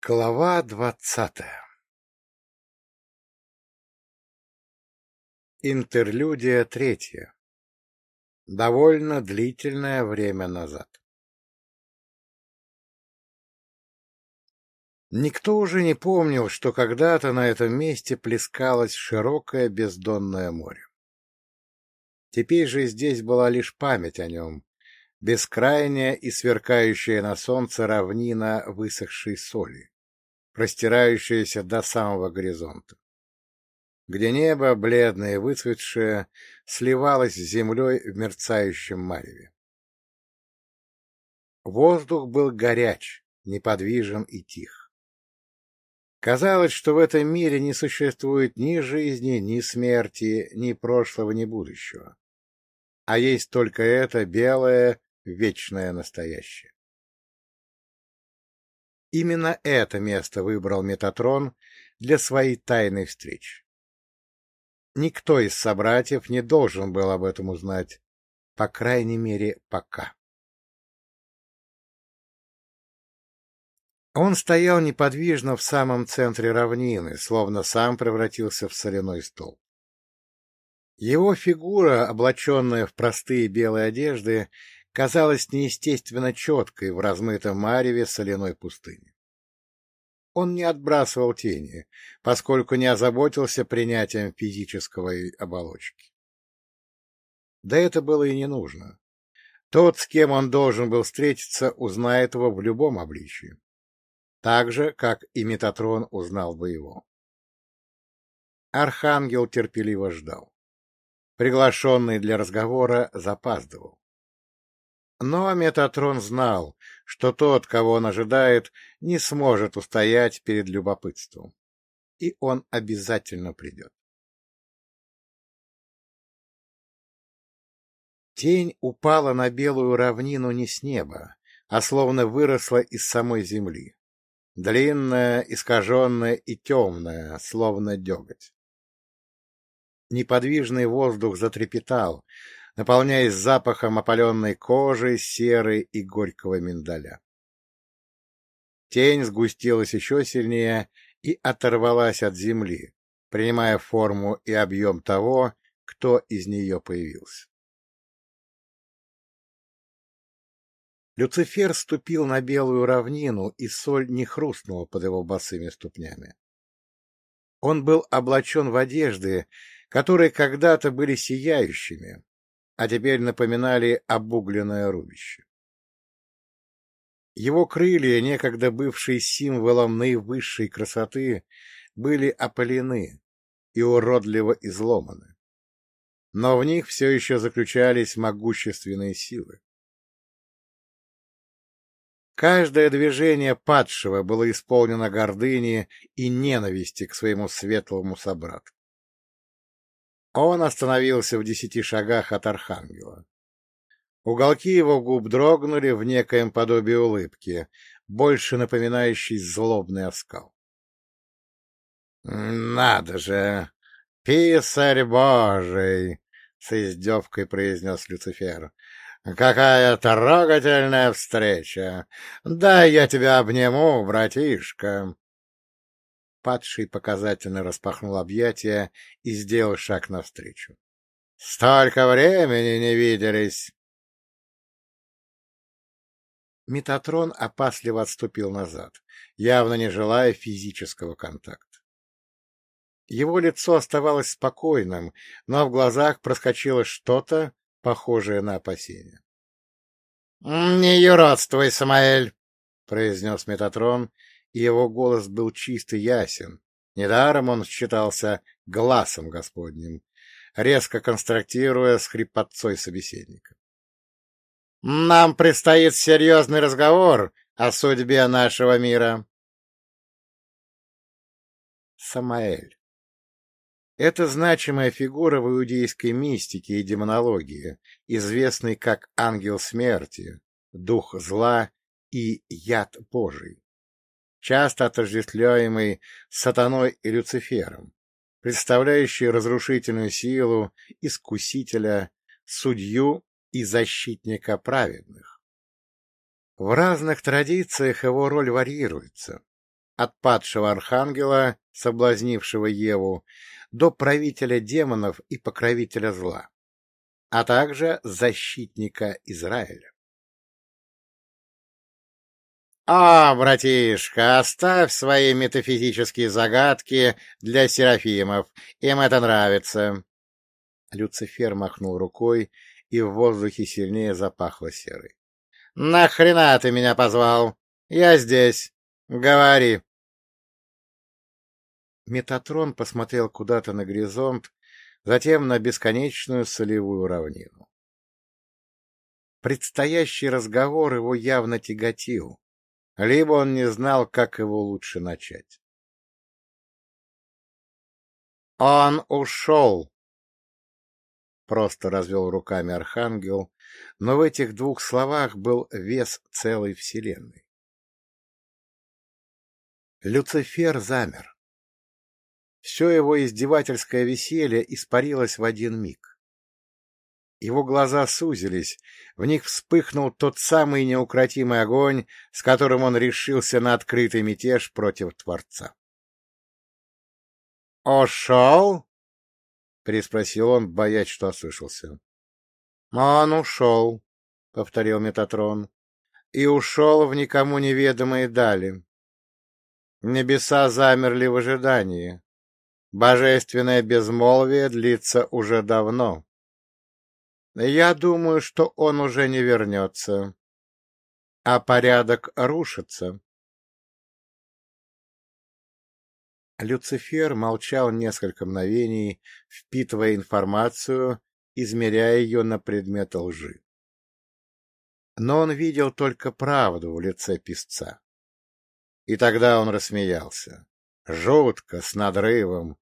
Глава двадцатая Интерлюдия третья. Довольно длительное время назад. Никто уже не помнил, что когда-то на этом месте плескалось широкое бездонное море. Теперь же здесь была лишь память о нем, бескрайняя и сверкающая на солнце равнина высохшей соли, простирающаяся до самого горизонта, где небо, бледное и выцветшее, сливалось с землей в мерцающем мареве. Воздух был горяч, неподвижен и тих. Казалось, что в этом мире не существует ни жизни, ни смерти, ни прошлого, ни будущего. А есть только это белое, вечное настоящее. Именно это место выбрал Метатрон для своей тайной встречи. Никто из собратьев не должен был об этом узнать, по крайней мере, пока. Он стоял неподвижно в самом центре равнины, словно сам превратился в соляной столб. Его фигура, облаченная в простые белые одежды, казалась неестественно четкой в размытом мареве соляной пустыни. Он не отбрасывал тени, поскольку не озаботился принятием физической оболочки. Да это было и не нужно. Тот, с кем он должен был встретиться, узнает его в любом обличии. Так же, как и Метатрон узнал бы его. Архангел терпеливо ждал. Приглашенный для разговора запаздывал. Но Метатрон знал, что тот, кого он ожидает, не сможет устоять перед любопытством. И он обязательно придет. Тень упала на белую равнину не с неба, а словно выросла из самой земли. Длинная, искаженная и темная, словно деготь. Неподвижный воздух затрепетал, наполняясь запахом опаленной кожи, серы и горького миндаля. Тень сгустилась еще сильнее и оторвалась от земли, принимая форму и объем того, кто из нее появился. Люцифер ступил на белую равнину, и соль не хрустнула под его босыми ступнями. Он был облачен в одежды, которые когда-то были сияющими, а теперь напоминали обугленное рубище. Его крылья, некогда бывшие символом наивысшей красоты, были опалены и уродливо изломаны. Но в них все еще заключались могущественные силы. Каждое движение падшего было исполнено гордыни и ненависти к своему светлому собрату. Он остановился в десяти шагах от архангела. Уголки его губ дрогнули в некоем подобии улыбки, больше напоминающей злобный оскал. — Надо же! Писарь Божий! — с издевкой произнес Люцифер. — Какая трогательная встреча! Да я тебя обниму, братишка! Падший показательно распахнул объятия и сделал шаг навстречу. — Столько времени не виделись! Метатрон опасливо отступил назад, явно не желая физического контакта. Его лицо оставалось спокойным, но в глазах проскочило что-то, похожее на опасение. — Не юродствуй, Самаэль! — произнес Метатрон и его голос был чист и ясен. Недаром он считался глазом Господним, резко конструктируя с хрипотцой собеседника. — Нам предстоит серьезный разговор о судьбе нашего мира. Самаэль. Это значимая фигура в иудейской мистике и демонологии, известный как ангел смерти, дух зла и яд Божий часто отождествляемый сатаной и Люцифером, представляющий разрушительную силу искусителя, судью и защитника праведных. В разных традициях его роль варьируется. от падшего архангела, соблазнившего Еву, до правителя демонов и покровителя зла, а также защитника Израиля. «А, братишка, оставь свои метафизические загадки для серафимов, им это нравится!» Люцифер махнул рукой, и в воздухе сильнее запахло серой. «Нахрена ты меня позвал? Я здесь. Говори!» Метатрон посмотрел куда-то на горизонт, затем на бесконечную солевую равнину. Предстоящий разговор его явно тяготил, либо он не знал, как его лучше начать. «Он ушел!» Просто развел руками архангел, но в этих двух словах был вес целой вселенной. Люцифер замер. Все его издевательское веселье испарилось в один миг. Его глаза сузились, в них вспыхнул тот самый неукротимый огонь, с которым он решился на открытый мятеж против Творца. «Ушел?» — переспросил он, боясь, что ослышался. «Он ушел», — повторил Метатрон, — «и ушел в никому неведомые дали. Небеса замерли в ожидании. Божественное безмолвие длится уже давно. Я думаю, что он уже не вернется, а порядок рушится. Люцифер молчал несколько мгновений, впитывая информацию, измеряя ее на предмет лжи. Но он видел только правду в лице писца. И тогда он рассмеялся жутко, с надрывом,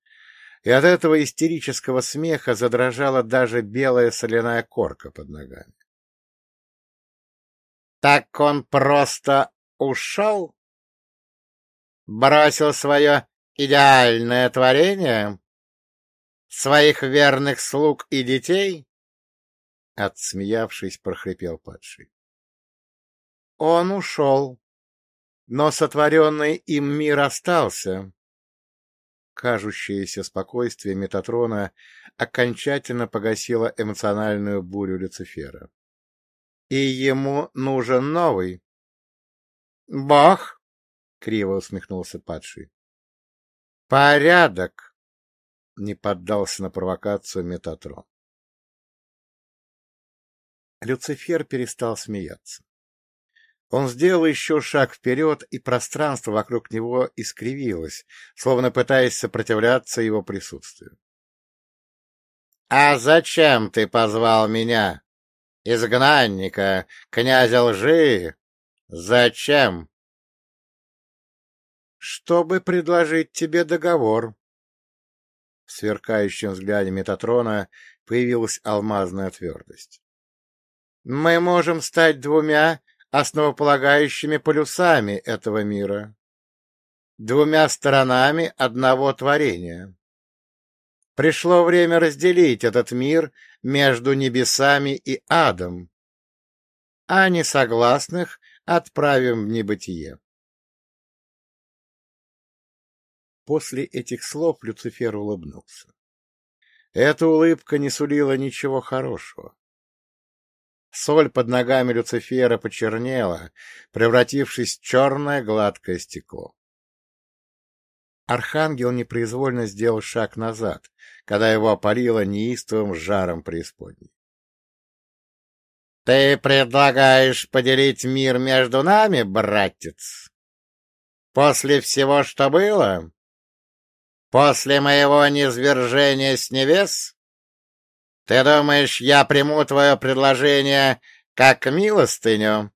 и от этого истерического смеха задрожала даже белая соляная корка под ногами. Так он просто ушел? Бросил свое идеальное творение? Своих верных слуг и детей? Отсмеявшись, прохрипел падший. Он ушел, но сотворенный им мир остался, кажущееся спокойствие Метатрона окончательно погасило эмоциональную бурю Люцифера. И ему нужен новый. — Бог! — криво усмехнулся падший. — Порядок! — не поддался на провокацию Метатрон. Люцифер перестал смеяться. Он сделал еще шаг вперед, и пространство вокруг него искривилось, словно пытаясь сопротивляться его присутствию. — А зачем ты позвал меня, изгнанника, князя лжи? Зачем? — Чтобы предложить тебе договор. В сверкающем взгляде Метатрона появилась алмазная твердость. — Мы можем стать двумя основополагающими полюсами этого мира, двумя сторонами одного творения. Пришло время разделить этот мир между небесами и адом, а несогласных отправим в небытие. После этих слов Люцифер улыбнулся. Эта улыбка не сулила ничего хорошего. Соль под ногами Люцифера почернела, превратившись в черное гладкое стекло. Архангел непроизвольно сделал шаг назад, когда его опалило неистовым жаром преисподней. — Ты предлагаешь поделить мир между нами, братец? После всего, что было? После моего низвержения с небес? Ты думаешь, я приму твое предложение как милостыню?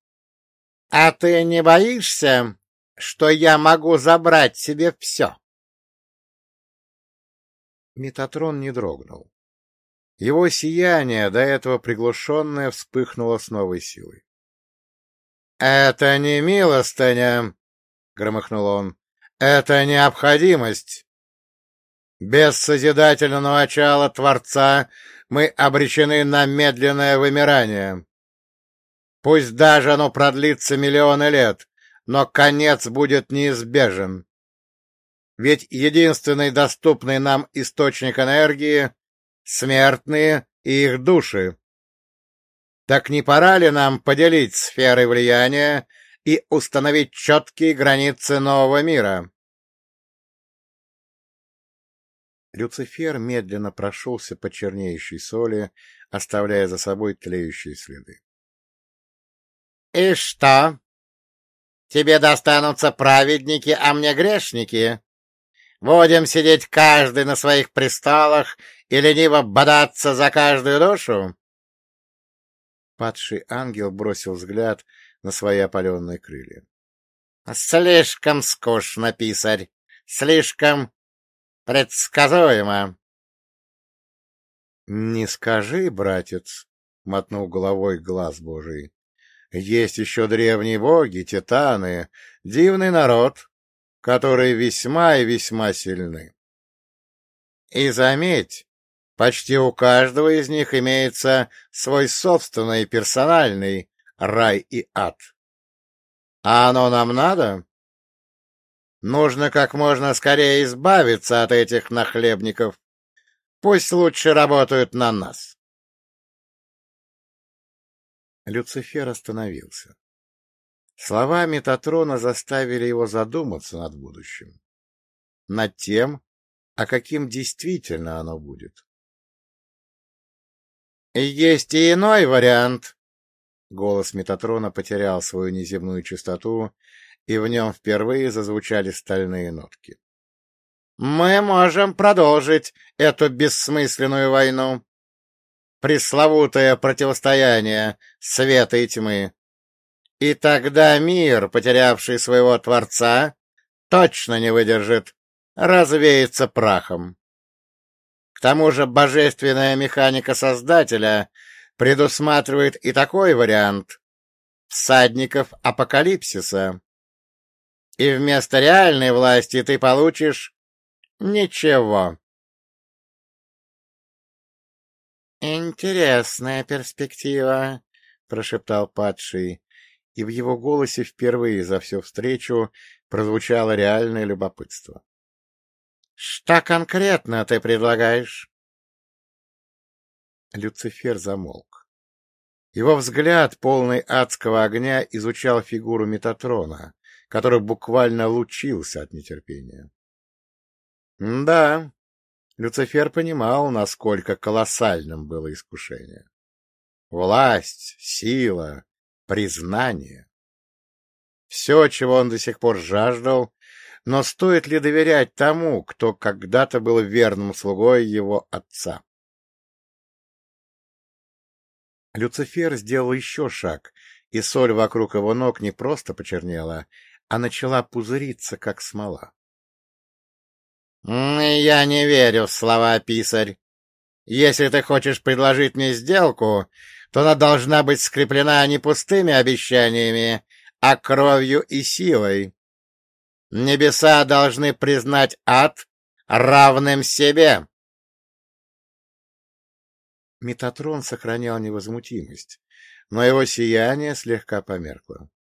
А ты не боишься, что я могу забрать себе все? Метатрон не дрогнул. Его сияние, до этого приглушенное, вспыхнуло с новой силой. — Это не милостыня, — громыхнул он, — это необходимость. Без созидательного начала Творца мы обречены на медленное вымирание. Пусть даже оно продлится миллионы лет, но конец будет неизбежен. Ведь единственный доступный нам источник энергии — смертные и их души. Так не пора ли нам поделить сферы влияния и установить четкие границы нового мира? Люцифер медленно прошелся по чернеющей соли, оставляя за собой тлеющие следы. — И что? Тебе достанутся праведники, а мне грешники? Будем сидеть каждый на своих престолах и лениво бодаться за каждую душу? Падший ангел бросил взгляд на свои опаленные крылья. — Слишком скучно, писарь, слишком предсказуемо. — Не скажи, братец, — мотнул головой глаз божий. — Есть еще древние боги, титаны, дивный народ, которые весьма и весьма сильны. И заметь, Почти у каждого из них имеется свой собственный персональный рай и ад. А оно нам надо? Нужно как можно скорее избавиться от этих нахлебников. Пусть лучше работают на нас. Люцифер остановился. Слова Метатрона заставили его задуматься над будущим. Над тем, а каким действительно оно будет. «Есть и иной вариант!» Голос Метатрона потерял свою неземную чистоту, и в нем впервые зазвучали стальные нотки. «Мы можем продолжить эту бессмысленную войну. Пресловутое противостояние света и тьмы. И тогда мир, потерявший своего Творца, точно не выдержит, развеется прахом. К тому же божественная механика Создателя предусматривает и такой вариант — всадников апокалипсиса. И вместо реальной власти ты получишь ничего. «Интересная перспектива», — прошептал падший, и в его голосе впервые за всю встречу прозвучало реальное любопытство. Что конкретно ты предлагаешь? Люцифер замолк. Его взгляд, полный адского огня, изучал фигуру Метатрона, который буквально лучился от нетерпения. Да, Люцифер понимал, насколько колоссальным было искушение. Власть, сила, признание. Все, чего он до сих пор жаждал, но стоит ли доверять тому, кто когда-то был верным слугой его отца? Люцифер сделал еще шаг, и соль вокруг его ног не просто почернела, а начала пузыриться, как смола. — Я не верю в слова, писарь. Если ты хочешь предложить мне сделку, то она должна быть скреплена не пустыми обещаниями, а кровью и силой. Небеса должны признать ад равным себе. Метатрон сохранял невозмутимость, но его сияние слегка померкло.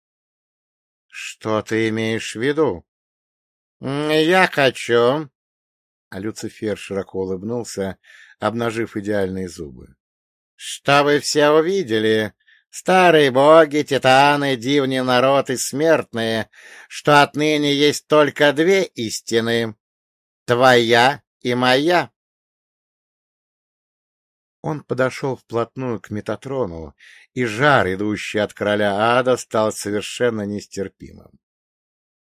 — Что ты имеешь в виду? — Я хочу... А Люцифер широко улыбнулся, обнажив идеальные зубы. — Что вы все увидели, Старые боги, титаны, дивный народ и смертные, что отныне есть только две истины — твоя и моя. Он подошел вплотную к Метатрону, и жар, идущий от короля ада, стал совершенно нестерпимым.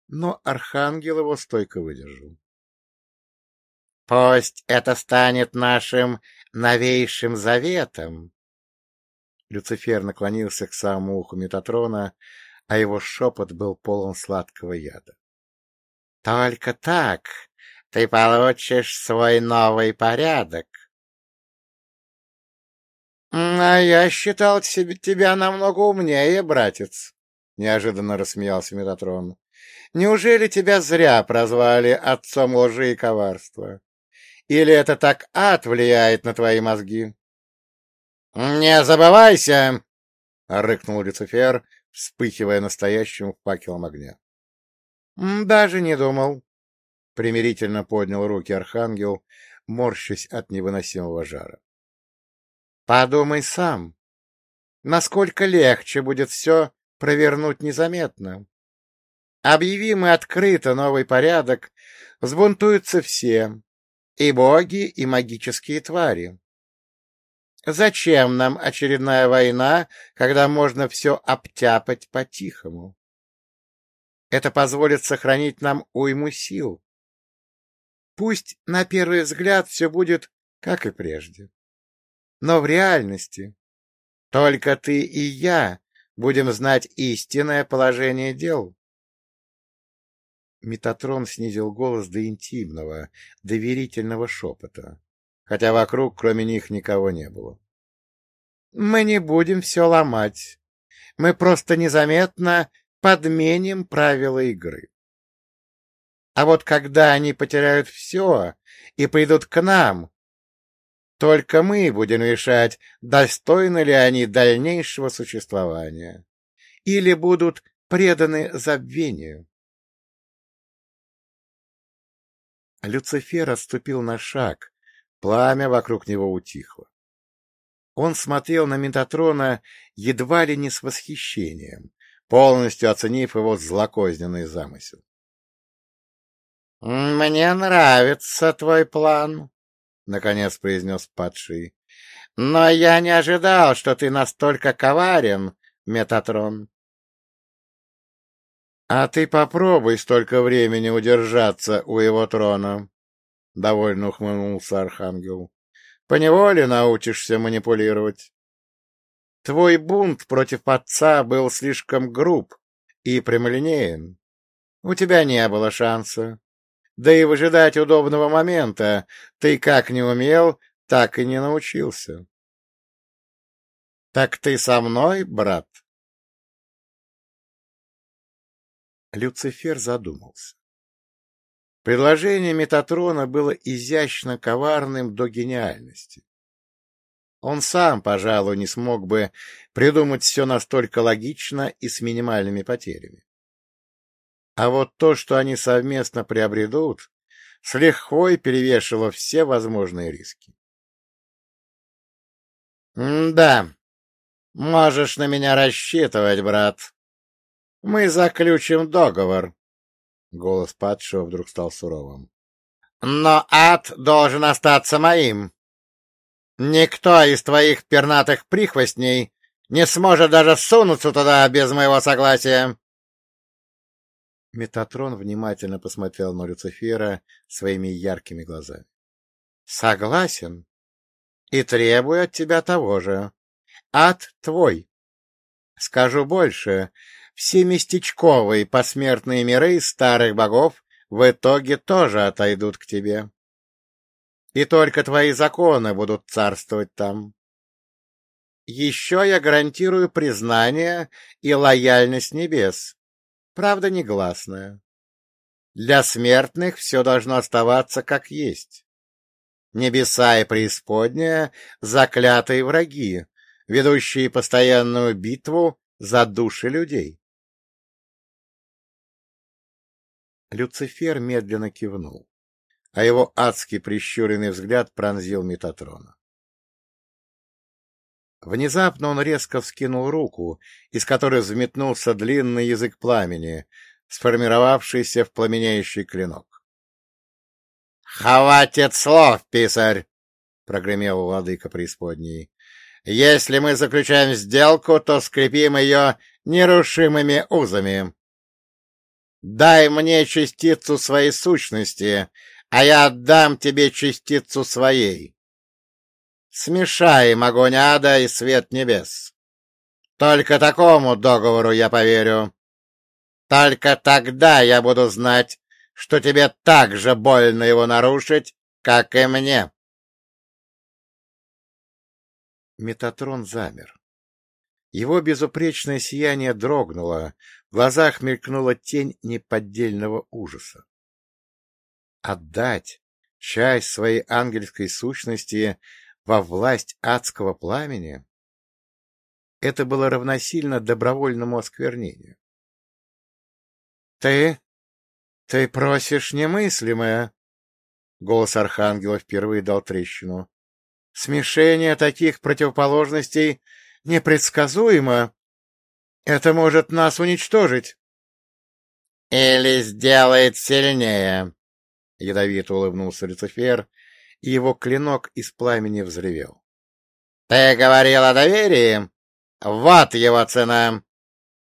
Но архангел его стойко выдержал. — Пусть это станет нашим новейшим заветом, Люцифер наклонился к самому уху Метатрона, а его шепот был полон сладкого яда. — Только так ты получишь свой новый порядок. — А я считал тебя намного умнее, братец, — неожиданно рассмеялся Метатрон. — Неужели тебя зря прозвали отцом лжи и коварства? Или это так ад влияет на твои мозги? «Не забывайся!» — рыкнул Люцифер, вспыхивая настоящим факелом огня. «Даже не думал». примирительно поднял руки архангел, морщась от невыносимого жара. — Подумай сам, насколько легче будет все провернуть незаметно. Объявим мы открыто новый порядок, взбунтуются все, и боги, и магические твари. Зачем нам очередная война, когда можно все обтяпать по-тихому? Это позволит сохранить нам уйму сил. Пусть на первый взгляд все будет как и прежде. Но в реальности только ты и я будем знать истинное положение дел. Метатрон снизил голос до интимного, доверительного шепота, хотя вокруг, кроме них, никого не было. — Мы не будем все ломать. Мы просто незаметно подменим правила игры. А вот когда они потеряют все и придут к нам, только мы будем решать, достойны ли они дальнейшего существования или будут преданы забвению. Люцифер отступил на шаг, пламя вокруг него утихло. Он смотрел на Метатрона едва ли не с восхищением, полностью оценив его злокозненный замысел. — Мне нравится твой план, — наконец произнес падший. — Но я не ожидал, что ты настолько коварен, Метатрон. — А ты попробуй столько времени удержаться у его трона, — довольно ухмыльнулся Архангел. — Поневоле научишься манипулировать. Твой бунт против отца был слишком груб и прямолинеен. У тебя не было шанса. Да и выжидать удобного момента ты как не умел, так и не научился. — Так ты со мной, брат? Люцифер задумался. Предложение Метатрона было изящно коварным до гениальности. Он сам, пожалуй, не смог бы придумать все настолько логично и с минимальными потерями. А вот то, что они совместно приобретут, с лихвой перевешивало все возможные риски. — Да, можешь на меня рассчитывать, брат. Мы заключим договор. Голос падшего вдруг стал суровым. — Но ад должен остаться моим. Никто из твоих пернатых прихвостней не сможет даже сунуться туда без моего согласия. Метатрон внимательно посмотрел на Люцифера своими яркими глазами. — Согласен. И требую от тебя того же. Ад твой. Скажу больше. Все местечковые посмертные миры старых богов в итоге тоже отойдут к тебе. И только твои законы будут царствовать там. Еще я гарантирую признание и лояльность небес, правда негласная. Для смертных все должно оставаться как есть. Небеса и преисподняя — заклятые враги, ведущие постоянную битву за души людей. Люцифер медленно кивнул, а его адский прищуренный взгляд пронзил Метатрона. Внезапно он резко вскинул руку, из которой взметнулся длинный язык пламени, сформировавшийся в пламенеющий клинок. — Хватит слов, писарь! — прогремел владыка преисподней. — Если мы заключаем сделку, то скрепим ее нерушимыми узами. Дай мне частицу своей сущности, а я отдам тебе частицу своей. Смешаем огонь ада и свет небес. Только такому договору я поверю. Только тогда я буду знать, что тебе так же больно его нарушить, как и мне. Метатрон замер. Его безупречное сияние дрогнуло, в глазах мелькнула тень неподдельного ужаса. Отдать часть своей ангельской сущности во власть адского пламени, это было равносильно добровольному осквернению. — Ты — Ты просишь немыслимое. Голос Архангела впервые дал трещину. — Смешение таких противоположностей непредсказуемо. Это может нас уничтожить. — Или сделает сильнее, — ядовито улыбнулся Люцифер, и его клинок из пламени взревел. — Ты говорил о доверии? Вот его цена.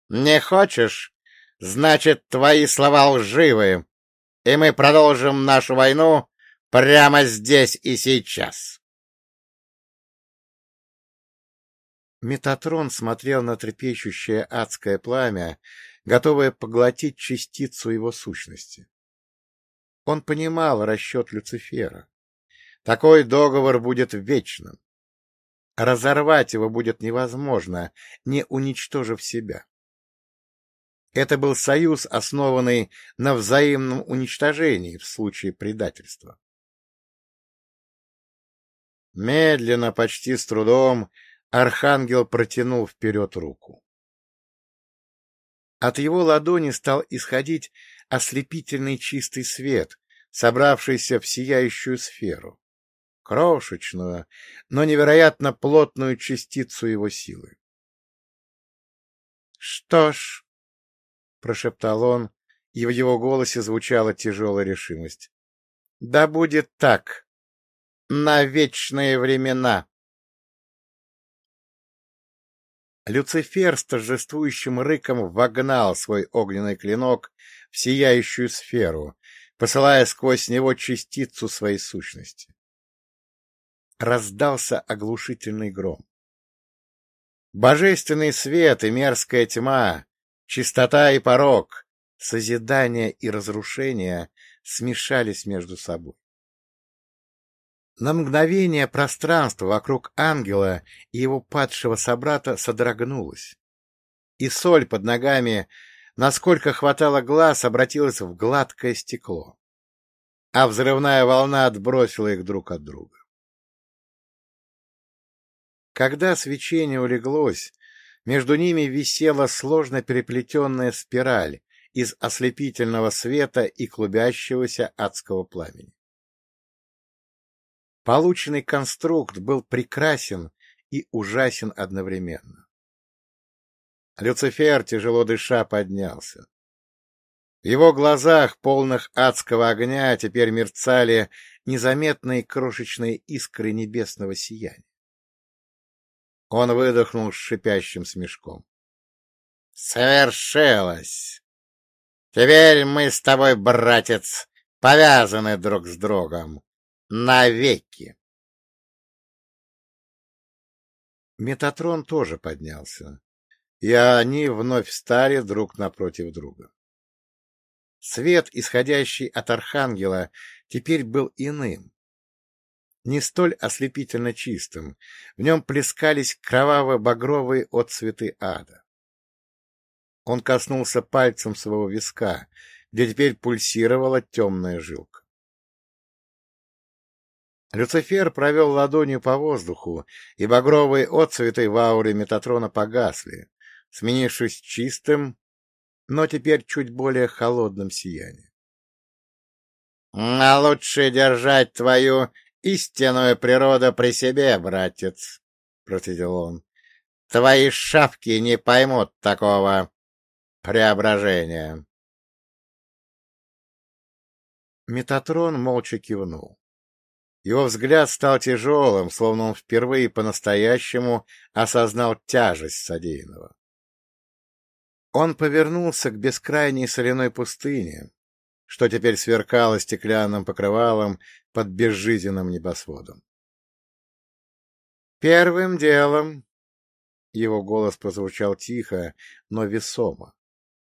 Не хочешь? Значит, твои слова лживы, и мы продолжим нашу войну прямо здесь и сейчас. Метатрон смотрел на трепещущее адское пламя, готовое поглотить частицу его сущности. Он понимал расчет Люцифера. Такой договор будет вечным. Разорвать его будет невозможно, не уничтожив себя. Это был союз, основанный на взаимном уничтожении в случае предательства. Медленно, почти с трудом, архангел протянул вперед руку. От его ладони стал исходить ослепительный чистый свет, собравшийся в сияющую сферу, крошечную, но невероятно плотную частицу его силы. — Что ж, — прошептал он, и в его голосе звучала тяжелая решимость. — Да будет так. На вечные времена. Люцифер с торжествующим рыком вогнал свой огненный клинок в сияющую сферу, посылая сквозь него частицу своей сущности. Раздался оглушительный гром. Божественный свет и мерзкая тьма Чистота и порог, созидание и разрушение смешались между собой. На мгновение пространство вокруг ангела и его падшего собрата содрогнулось, и соль под ногами, насколько хватало глаз, обратилась в гладкое стекло, а взрывная волна отбросила их друг от друга. Когда свечение улеглось, между ними висела сложно переплетенная спираль из ослепительного света и клубящегося адского пламени. Полученный конструкт был прекрасен и ужасен одновременно. Люцифер, тяжело дыша, поднялся. В его глазах, полных адского огня, теперь мерцали незаметные крошечные искры небесного сияния. Он выдохнул с шипящим смешком. — Совершилось! Теперь мы с тобой, братец, повязаны друг с другом. Навеки! Метатрон тоже поднялся, и они вновь встали друг напротив друга. Свет, исходящий от Архангела, теперь был иным, не столь ослепительно чистым, в нем плескались кроваво-багровые отцветы ада. Он коснулся пальцем своего виска, где теперь пульсировала темная жилка. Люцифер провел ладонью по воздуху, и багровые отцветы в ауре Метатрона погасли, сменившись чистым, но теперь чуть более холодным сиянием. — А лучше держать твою истинная природа при себе, братец, — процедил он. — Твои шапки не поймут такого преображения. Метатрон молча кивнул. Его взгляд стал тяжелым, словно он впервые по-настоящему осознал тяжесть содеянного. Он повернулся к бескрайней соляной пустыне, что теперь сверкало стеклянным покрывалом под безжизненным небосводом. «Первым делом...» Его голос прозвучал тихо, но весомо,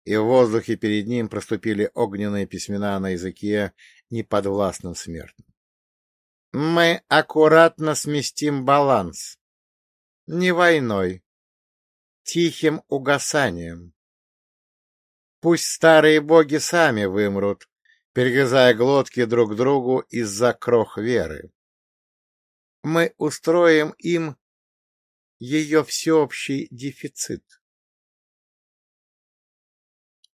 и в воздухе перед ним проступили огненные письмена на языке, неподвластным смертным. «Мы аккуратно сместим баланс. Не войной, тихим угасанием. Пусть старые боги сами вымрут, перегрызая глотки друг другу из-за крох веры. Мы устроим им ее всеобщий дефицит.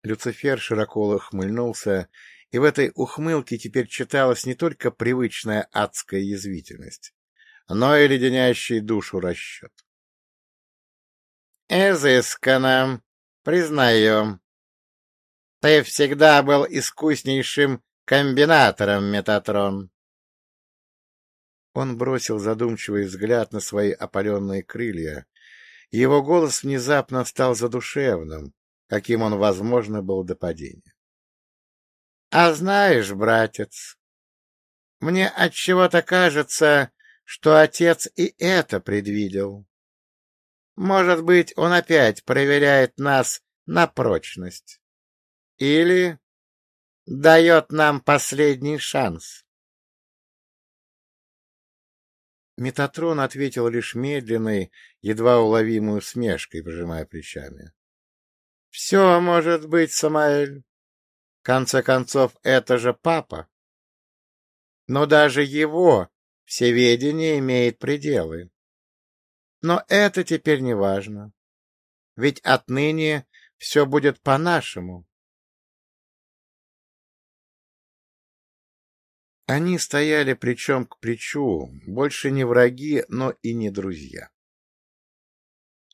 Люцифер широко ухмыльнулся, и в этой ухмылке теперь читалась не только привычная адская язвительность, но и леденящий душу расчет. — Изысканно, признаем. Ты всегда был искуснейшим комбинатором, Метатрон. Он бросил задумчивый взгляд на свои опаленные крылья, его голос внезапно стал задушевным, каким он, возможно, был до падения. — А знаешь, братец, мне отчего-то кажется, что отец и это предвидел. Может быть, он опять проверяет нас на прочность. Или дает нам последний шанс. Метатрон ответил лишь медленной, едва уловимой усмешкой, пожимая плечами. — Все может быть, Самаэль. В конце концов, это же папа. Но даже его всеведение имеет пределы. Но это теперь не важно. Ведь отныне все будет по-нашему. Они стояли плечом к плечу, больше не враги, но и не друзья.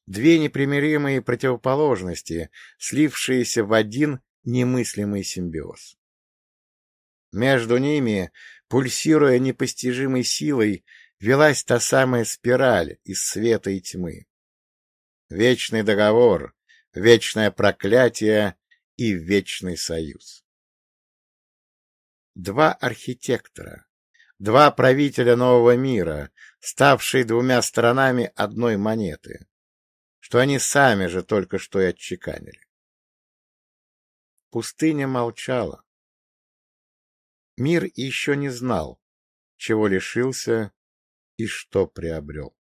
Две непримиримые противоположности, слившиеся в один немыслимый симбиоз. Между ними, пульсируя непостижимой силой, велась та самая спираль из света и тьмы. Вечный договор, вечное проклятие и вечный союз. Два архитектора, два правителя нового мира, ставшие двумя сторонами одной монеты, что они сами же только что и отчеканили. Пустыня молчала. Мир еще не знал, чего лишился и что приобрел.